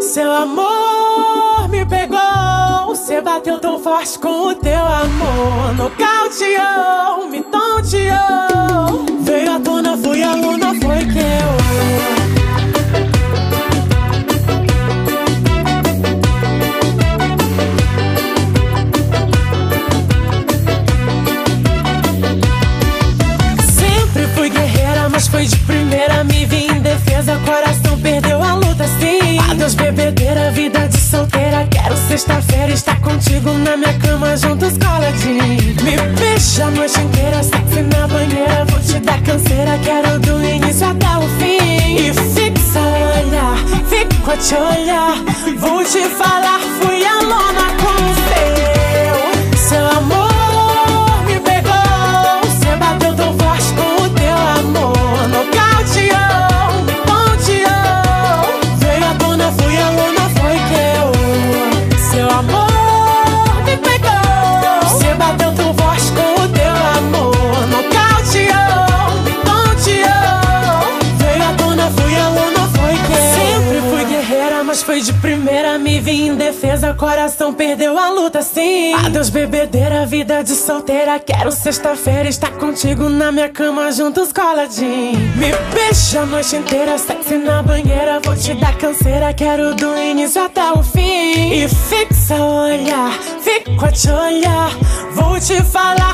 Seu amor me pegou, você bateu tão forte com o teu amor, nocauteou. Defesa, coração perdeu a luta, sim. Adeus, bebedeira, vida de solteira. Quero sexta-feira estar contigo na minha cama, juntos coladinho. Me beija a noite inteira, sexy na banheira. Vou te dar canseira, quero do início até o fim. E fixa olhar, fico a te olhar. Vou te falar, fui a lona mas foi de primeira. Me vi em defesa, coração perdeu a luta, sim. Adeus, bebedeira, vida de solteira. Quero sexta-feira estar contigo na minha cama, juntos coladinho. Me beija a noite inteira, sexy na banheira. Vou te dar canseira, quero do início até o fim. E fixa olhar, fico a te olhar. Vou te falar,